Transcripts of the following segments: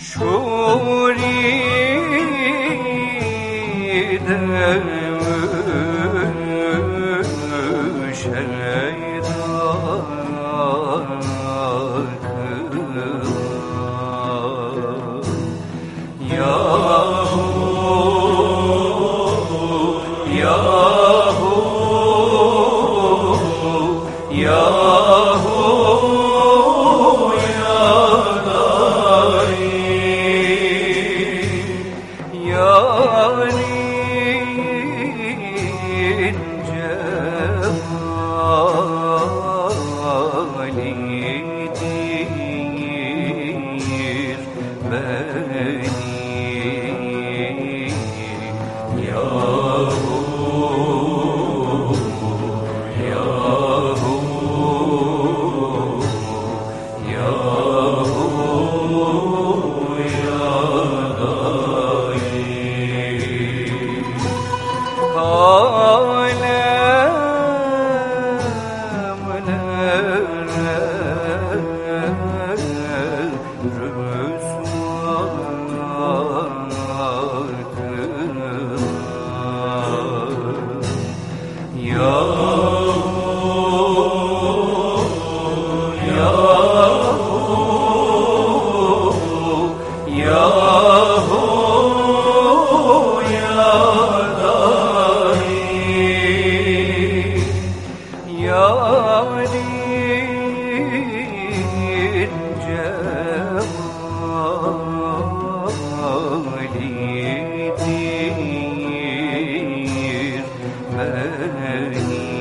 şuri devül şeytan Yahu, Yahu, Oh. cemalin cemalidir benim.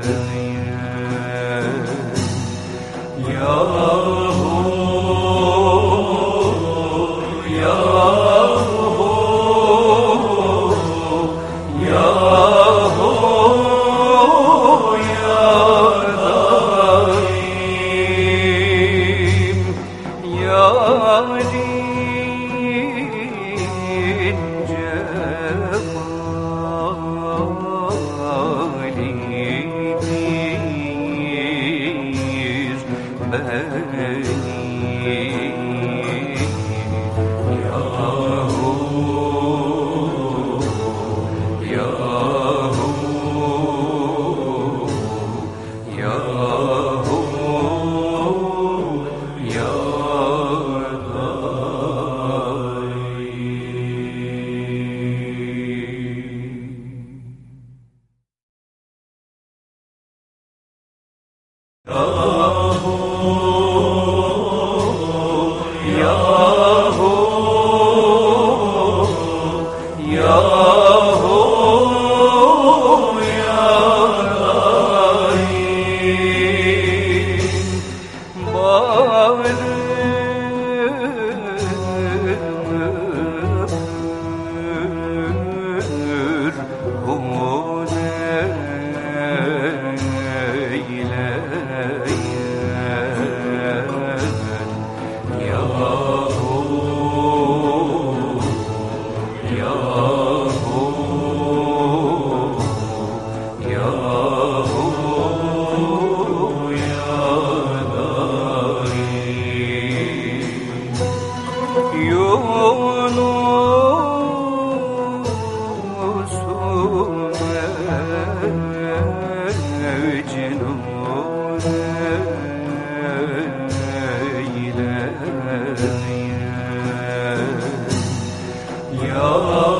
paradise. ya